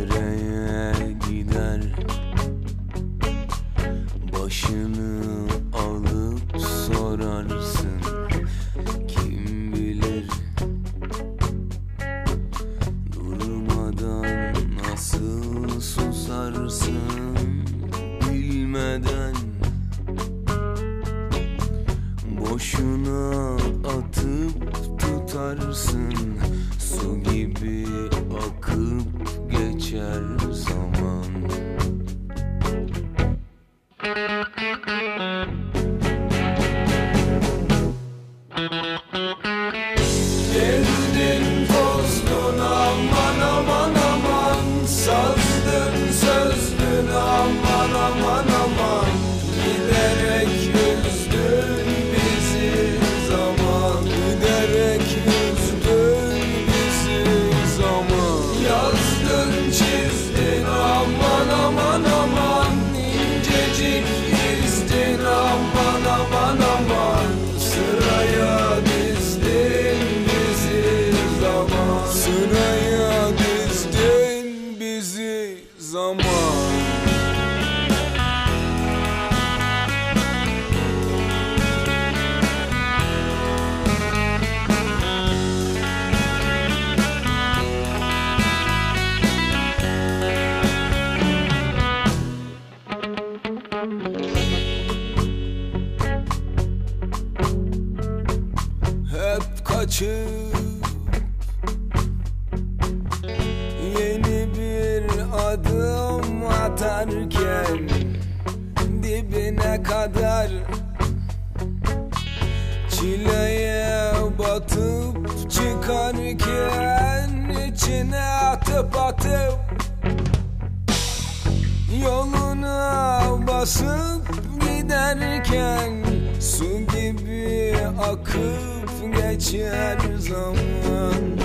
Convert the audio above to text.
nereye gider. Başını alıp sorarsın. Kim bilir Durmadan nasıl susarsın Bilmeden. Boşuna atıp tutarsın Su gibi. Geldin bozdun aman aman aman Sazdın sözdün hep kaçıp Yeni bir adım atarken Dibine kadar Çileye batıp çıkarken içine atıp atıp Yoluna basıp giderken Su gibi akıp forget you had your someone.